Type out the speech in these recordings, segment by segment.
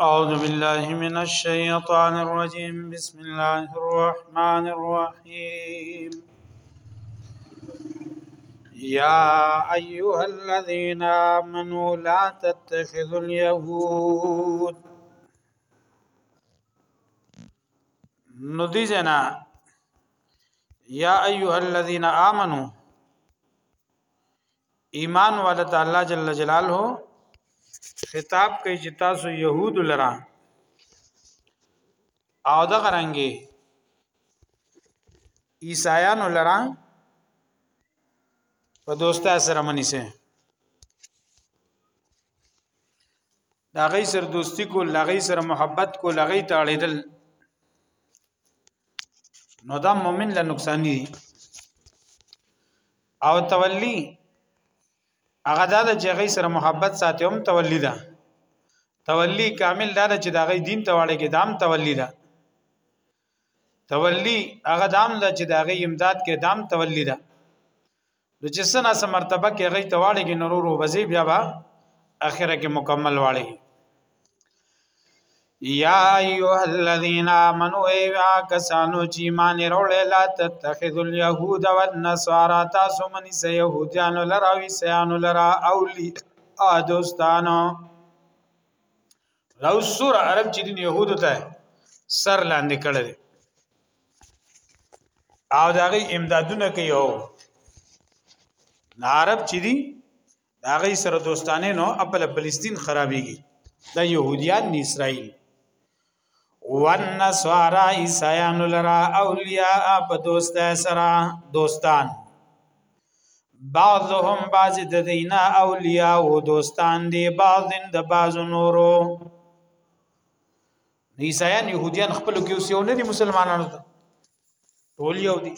أعوذ بالله من الشيطان الرجيم بسم الله الرحمن الرحيم يا أيها الذين آمنوا لا تتخذوا اليهود ندیجنا يا أيها الذين آمنوا ایمان والا ته الله جل جلاله خطاب کوي چې تاسو يهود لرا او د غرنګي عیسایان لرا په دوستا سره منی سه دا غي سر دوستی کو لغی سر محبت کو لغی تاړیدل نو دا مؤمن له نقصان دي او تولی هغه دا چې غي سره محبت ساتي هم تولی ده تولی کامل دا چې دا غي دین ته واړي کې دام تولی ده تولی هغه دام ده چې دا غي امداد کې دام تولی ده نو چې سنا سم مرتبه کې غي ته واړي کې نورو وځي بیا با اخره کې مکمل واړي یا ایها الذین آمنو ایوا کسانو چې ایمان وروړل لا تتخذوا اليهود والنصارى تاسو منی سه يهودانو لرا وی سيانو لرا اولی ا دوستانو دا سور عرب چې دین يهودو ته سر لاندې کړل او دا غي امدادونه کوي او عرب چې دي دا غي سره دوستانه نو خپل فلسطین خرابيږي دا يهوديان نه اسرائيل والنصارى عيسایان لرا اولیاء په دوست سره دوستان بعضهم بعض د دینا اولیاء او دوستان دی بعضن د بعض نورو عیسایان يهوديان خپل کې اوس یو نه دي مسلمانانو ته ټول یو دي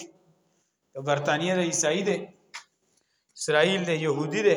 برتانیې د عیسائی دی اسرائیل دی يهودي دی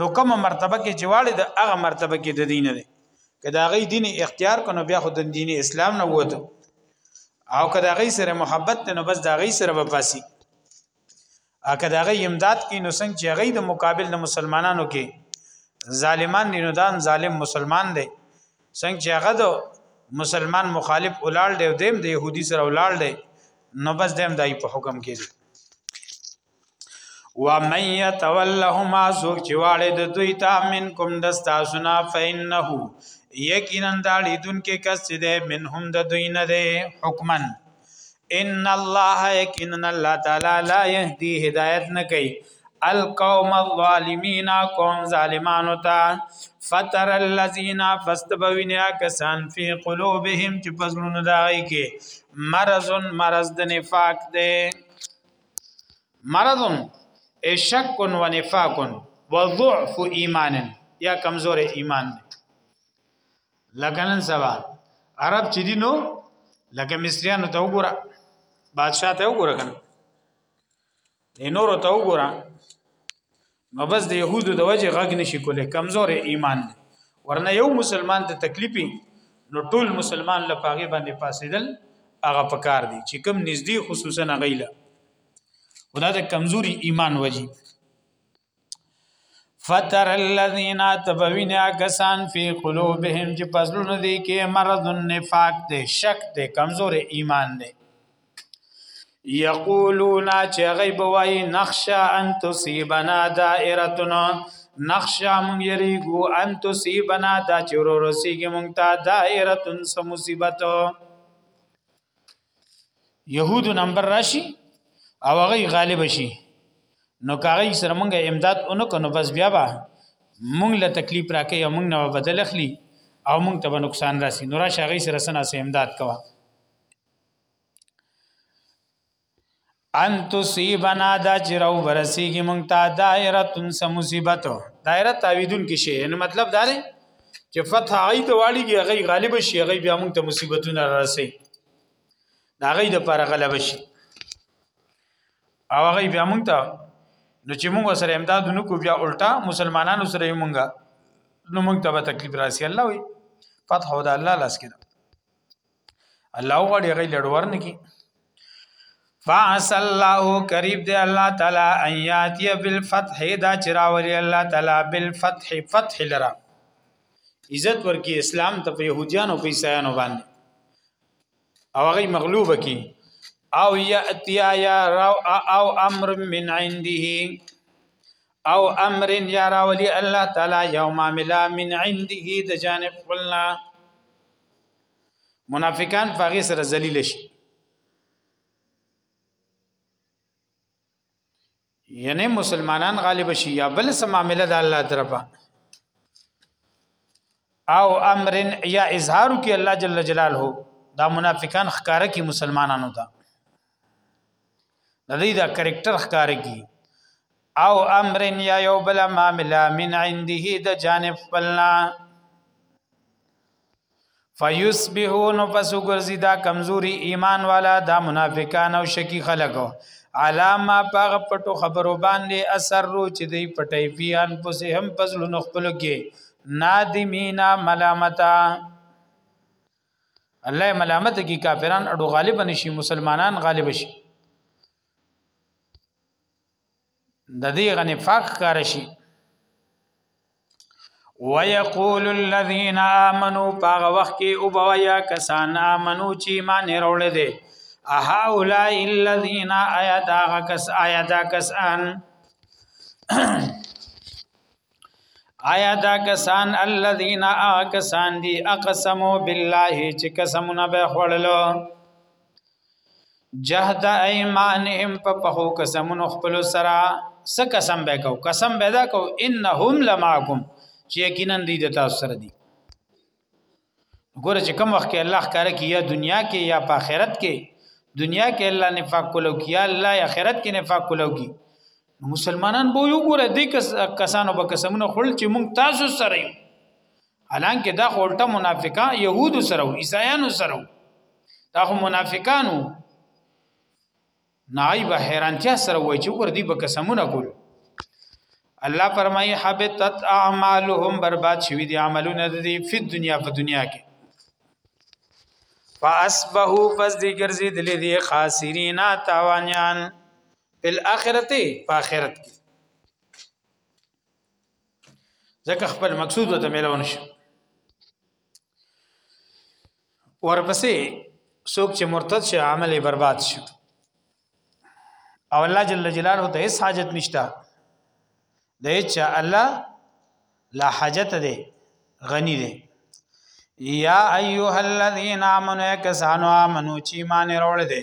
نو کومه مرتبه کې چې واړي د هغه مرتبه کې د دین دی که دا غي دین اختیار کنو بیا خو د دین اسلام نه وته او که دا غي سره محبت نه بس دا غي سره وپاسي ا که دا غي امداد کې نو څنګه چې غي د مقابل د مسلمانانو کې ظالمان دي نو دام ظالم مسلمان دی څنګه چې هغه د مسلمان مخالف اولال دی دیم د يهودي سره اولال دی نو بس دیم دای په حکم کې دی ومن يتولهم ازوک چې واړې د دوی ته منکم دستا سنا فإنه یقینا دا لیدون کې کس دې منهم د دوی نه دې حکمن ان الله یقینا الله تعالی لا يهدي هدایت نه کوي القوم الظالمین قوم ظالمانو ته فتر الذین فاستبوینیا کسان فی قلوبهم چې پزړونو دای کې مرض مرض د نفاق ده مرض ای شک و نفاق و ضعف ایمان یا کمزور ایمان دی لکه نن سبا عرب چې دي نو لکه مصریانو ته وګوره بادشاہ ته وګوره کنه نورو ته وګوره نو بس د يهودو د وجه غږ نشي کولای کمزور ایمان دی ورنه یو مسلمان ته تکلیفي نو ټول مسلمان له پاغي باندې پاسیدل هغه پکار دي چې کم نږدې خصوصا غیله ودا د کمزوري ایمان وجي فتر الذين تبوینا کسان فی قلوبهم چې پزلون دي کې مرض النفاق دي شک دي کمزور ایمان دي یقولون چې غیب وای نخشا ان تصيبنا دائرتنا نخشا مون یریګو ان تصيبنا دا چورو رسیږي مونږ ته دائرتن سمصیبت يهود نمبر راشي او هغه غالب شي نو کاغی سره مونږه امداد اونو کنو بس بیا با مونږ له تکلیف راکې او مونږ نه بدل اخلي او مونږ ته نقصان راسي نو راشه غي سره سنا سه امداد کوا ان تصيبنا دا چې راو برسیږي مونږ ته دایره تن سم مصیبت دایره تعویذون کې شي نو مطلب دا دی چې فتح عی ته واړیږي هغه غالب شي هغه بیا مونږ ته مصیبتونه راسي دا غي د پر غلب شي او هغه بیا مونږ ته نو چې مونږ سره امداد نکو بیا الټا مسلمانانو سره یې مونږه نو مونږ ته به تکلیف راسي الله وي فتح د الله لاس کې الله غړي غي لړور نه کی فاس الله قریب دی الله تعالی ان یاتی بالفتح دا چراولی الله تعالی بالفتح فتح لرا عزت ورکی اسلام ته په يهوديانو په عیسایانو باندې او هغه مغلوب کی او یاتی یا راو او امر من عنده او امر یا راولی الله تعالی یوم عملا من عنده د جانب خپلنا منافقان په هغه سره ذلیل شي یعنی مسلمانان غالب شي یا بل سم معاملې د الله طرفه او امر یا اظهار کی الله جل جلاله دا منافقان خکاره کی مسلمانانو ته د دې دا کریکټر ښکار کی او امر یا یو بل معاملہ من عنده د جانب خپلنا فیسبحون پس ګرځي دا کمزوري ایمان والا دا منافقان او شکی خلکو علامه پغ پټو خبرو باندې اثر رو چې دی پټي فی انفسهم پزلو نخپل کې نادمینا ملامتا الله ملامت کی کافران اډو غالب نشي مسلمانان غالب شي د دې غنې فاق کار شي ويقول الذين امنوا باغ وخت کې او بویا کسان امنو چې ایمان وروړي دي اها اولای الذين ايا دا کس ايا دا کسان آیا دا کسان الذين اقسان دي اقسمو بالله چې قسمونه به خړلو جهد ايمانهم په پخو قسمونو خپل سره س قسم به کو قسم به دا کو انهم لماکم چې یقینا دي د تاسو سره دي ګوره چې کوم وخت کې الله ښکارا کی یا دنیا کې یا په آخرت کې دنیا کې الله نفاق کولو کې یا الله آخرت کې نفاق کولو کې مسلمانان به یو ګوره دې کسانو به قسمونه خړل چې مونږ تاسو سره یو حالانکه دا خورټه منافقان يهودو سره او عیسایانو سره دا خو منافقانو نای به حیرانتیا سره وای چې ور دي به قسمونه کول الله فرمایي حبتت اعمالهم برباد شوی دي عملونه دي په دنیا په دنیا کې فاسبحوا فذكر زید لذي خاسرین تاوانیان په الاخرت په اخرت کې ځکه خپل مقصود ته ملون شي ورپسې څوک چې مرتد شي عمل یې برباد شي او الله جل جلاله ته هیڅ حاجت نشته د هیڅ الله لا حاجت دی غنی دی یا ایها الذین آمنوا کسانو آمنو چې مان وروړ دي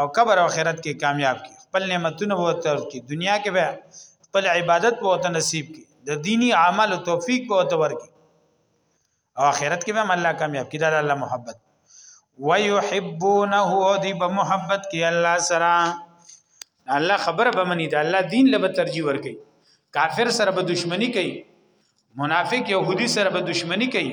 او قبر او آخرت کې کامیاب کی خپل نعمتونه وو تر کی دنیا کې به خپل عبادت وو ته نصیب کی د دینی عمل او توفیق وو ته ورکی او آخرت کې به الله کامیاب کی دا الله محبت ويحبونه او دی په محبت کې الله سره الله خبره به منی دا الله دین له ترجیح ور کوي کافر سره به دشمنی کوي منافق يهودي سره به دشمنی کوي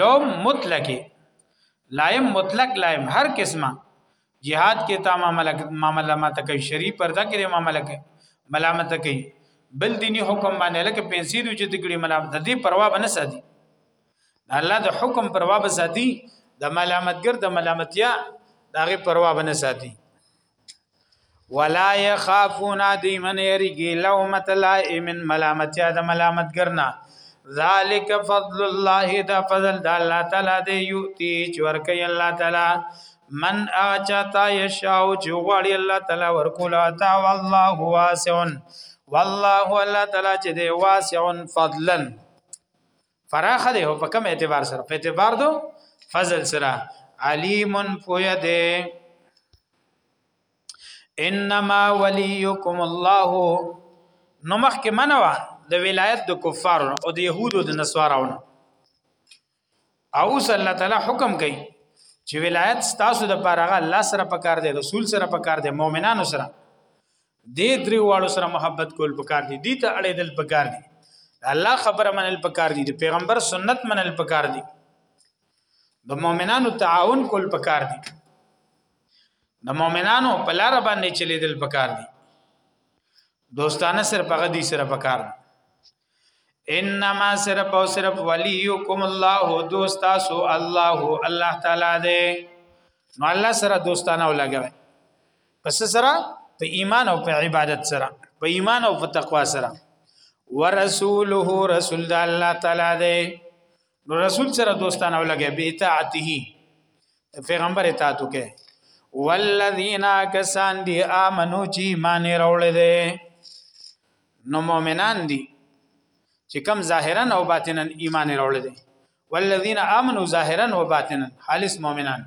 لوم مطلق لایم مطلق لایم هر قسمه jihad کې تا معاملې ما ته کوي شری پرده کې معاملې کوي ملامت کوي بل دینی حکم باندې لکه پنسي د چې دګړي ملامت دې پروا بنه ساتي الله د حکم پروا به ساتي د ملامتګر د ملامتیا دغه پروا بنه ساتي ولا يخافون دی من يرګي لومت لائم ملامت یا د ملامت ګرنا ذالک فضل الله دا فضل د الله تعالی دی یوتی چور کوي الله تعالی من اچتا یشاء چې غواړي الله تعالی ورکول عطا والله واسع والله الله تعالی چې دی واسع فضلا فراخ دی په کوم اعتبار سره په اعتبار دو فضل سره علیم پوی دی انما وليكم الله نو مخکې منوا د ولایت د کفارو او د يهودو د نسواراونو او اوس الله تعالی حکم کوي چې ولایت ستاسو د پاره الله سره پکار دی رسول سره پکار دی مؤمنانو سره دې درې واړو سره محبت کول پکار دي دي ته اړېدل پکار دي الله خبره منل پکار دي د پیغمبر سنت منل پکار دي د مؤمنانو تعاون کول پکار دي د مؤمنانو په لار باندې چلیدل پکار دي دوستانه سره پغه دي سره پکار دي انما صرف او صرف ولیکم الله دوستاسو الله الله تعالی دې نو الله سره دوستانه ولګوي پس سره په ایمان او په عبادت سره په ایمان او په تقوا سره ورسوله رسول الله تعالی دې نو رسول سره دوستانه ولګي به اطاعته پیغمبر اطاعت وکي والذین کسان دی امنو چې ایمان راوړل دي نو مؤمنان دي چې کم ظاهرا او باطنا ایمان راوړل دي والذین امنو ظاهرا و باطنا خالص مؤمنان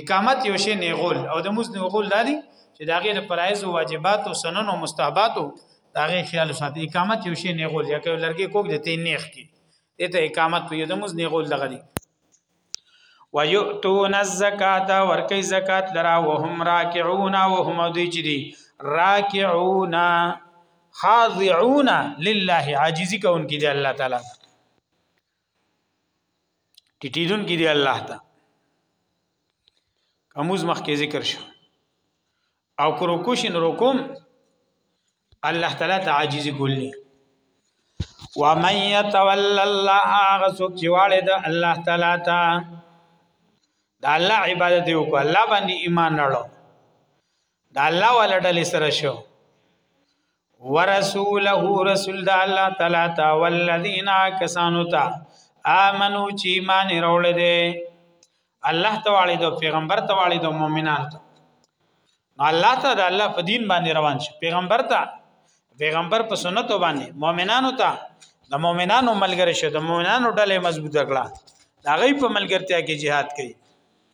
اقامت یو شی نیغول او د موز نیغول دادی چې دا غیر فرایض او واجبات او سنن او مستحبات دا غیر خیال ساتي اقامت یو شی نیغول یا کوي لرګي کوک د تین نیخ کی دته اقامت په یو د موز نیغول دغه دی ويؤتون الزکات ورکی زکات لرا وهم راکعون وهم دوی چې دي راکعون خاضعون لله عاجزی کون کی دی الله تعالی ټټیدون کې دی الله ته اموز مخ کې ذکر شو او کرو کوشن رکوم الله تعالی ته عاجزي کولی ومن يتول الله غسوک چې واړه د الله تعالی ته د الله عبادت وکړه الله باندې ایمان راړو د الله والا ډلې سره شو ورسوله رسول د الله تعالی تا والذین کسانو تا امنو چې ایمان راوړ دې الله تعالی د پیغمبر تعالی د مؤمنان ته الله ته د الله په دین باندې روان شي پیغمبر ته پیغمبر په سنت باندې مؤمنانو ته د مؤمنانو ملګری شه د مؤمنانو ډلې مضبوطه کړه دا غي په ملګرتیا کې jihad کوي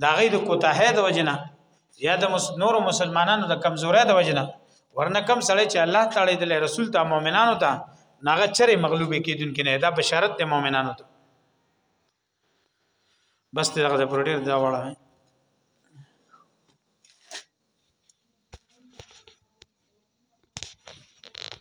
د هغې د کوتاهۍ د وجنه یا د نورو مسلمانانو د کمزورۍ د وجنه ورنه کم سړی چې الله تعالی د رسول ته مؤمنانو ته ناغه چرې مغلوبې کېدونکې نه دا بشارت د مؤمنانو ته بس دغه د پروډیر دا وړه